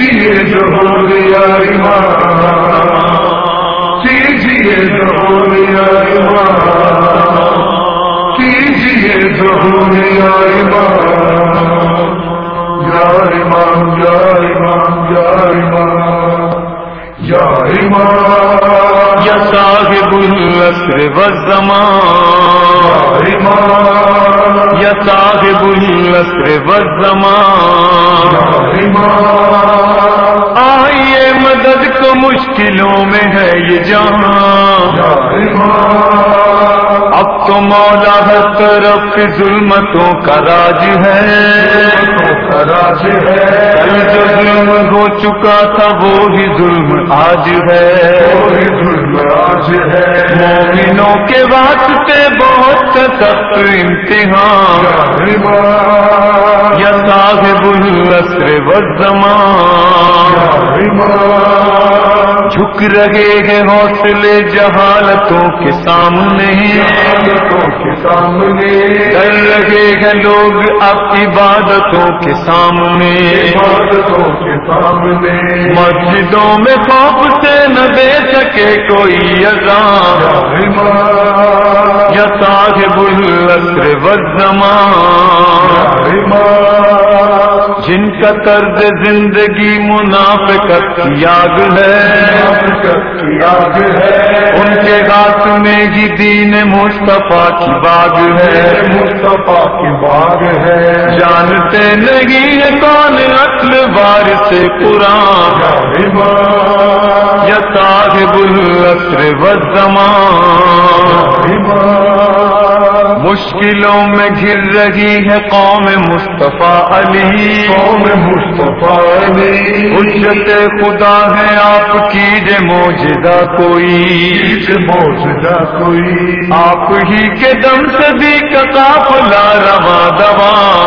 کیجیے جوہریا ایمان کیجیے جوہریا ایمان کیجیے جوہریا ایمان یا ایمان یا ایمان یا ایمان یا ایمان یا صاحب العصر والزمان. ایمان یا صاحب العصر والزمان میں ہے یہ جہاں اب تو مولا ہر طرف ظلمتوں کا راج ہے۔ راج ہے کل جو ظلم ہو چکا تھا وہی ظلم آج ہے ظلم آج ہے۔ مومنوں کے واسطے بہت سخت امتحان۔ یا صاحب العصر والزمان۔ جھک رہے ہیں حوصلے جہالتوں کے سامنے۔ کے سامنے۔ ڈر رہے ہیں لوگ اب عبادتوں کے سامنے۔ عبادتوں کے سامنے۔ مسجدوں میں خوف سے نہ دے سکے کوئی اذان یا صاحب العصر والزمان۔ جن کا طرز زندگی منافقت کی آگ ہے یاد ہے۔ ان کے ہاتھ میں ہی دین مصطفیٰ کی باغ ہے۔ مصطفیٰ کی باغ ہے۔ جانتے نہیں ہے کون اصل بار سے قرآن یا صاحب العصر والزمان۔ ایمان مشکلوں میں گر رہی ہے قوم مصطفیٰ علی۔ قوم مصطفیٰ علی۔ حجت خدا ہے آپ کی جے موجدہ کوئی۔ موجودہ کوئی۔ آپ ہی کے دم سے بھی کا قافلہ رواں دوا۔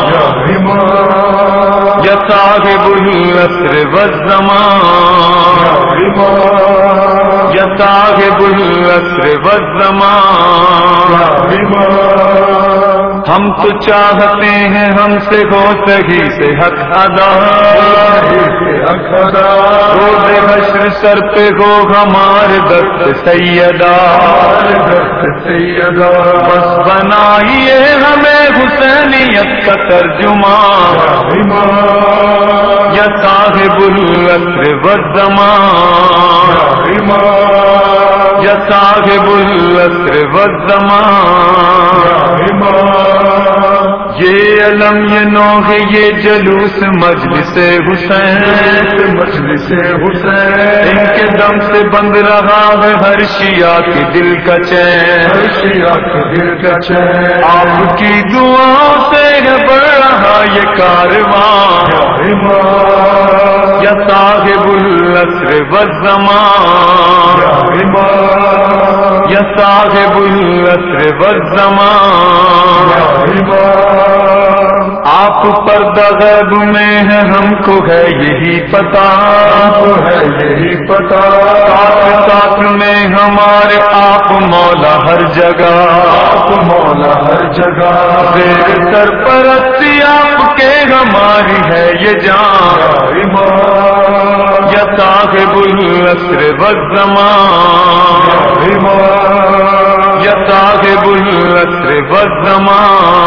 یا صاحب العصر والزمان۔ صاحب العصر والزمان. ہم تو چاہتے ہیں ہم سے ہو صحیح سے حق ادا. روز حشر سر پہ ہو ہمارے دست سیدا بس بنائیے ہمیں حسینیت کا ترجمہ. یا صاحب العصر والزمان. صاحب العصر والزمان۔ یہ علم یہ نوح یہ جلوس مجلس حسین۔ مجلس ان حسین کے دم سے بند رہا ہے ہر شیعہ کے دل کا چین۔ شیعہ کے دل کا چین۔ آپ کی دعاؤں سے بڑھ رہا یہ کارواں یا صاحب العصر والزمان۔ ایمان یا صاحب العصر والزمان. ایمان آپ پردہ غیب میں ہے، ہم کو ہے یہی پتا۔ ہے یہی پتا۔ ساتھ ساتھ میں ہمارے آپ مولا ہر جگہ۔ آپ مولا ہر جگہ۔ زیر سرپرستی آپ کے ہماری ہے یہ جان۔ یا صاحب العصر والزمان۔ یا صاحب والزمان۔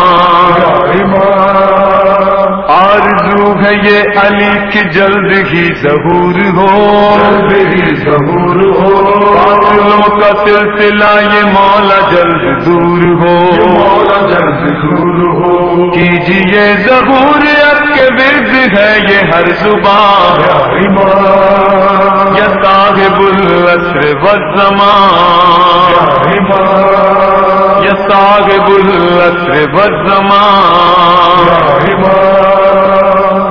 آرزو ہے یہ علی کی جلد ہی ظہور ہو۔ جلد ہی ظہور ہو۔ قاتلوں کا سلسلہ یہ مولا جلد دور ہو۔ مولا جلد دور ہو۔ کیجیے ظہوریت کے ورد ہے یہ ہر زبان۔ یا صاحب العصر والزمان ایمان یا صاحب العصر والزمان۔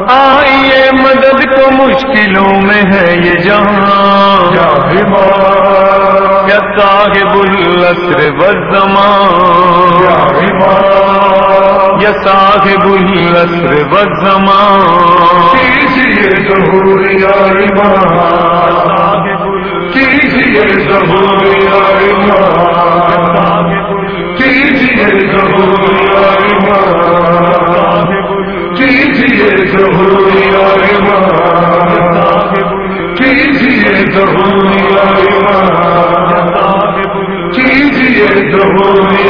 آئیے مدد کو مشکلوں میں ہے یہ جہاں۔ یا ایمان یا صاحب العصر والزمان۔ یا ایمان صاحب العصر والزمان۔ ظہور یا دو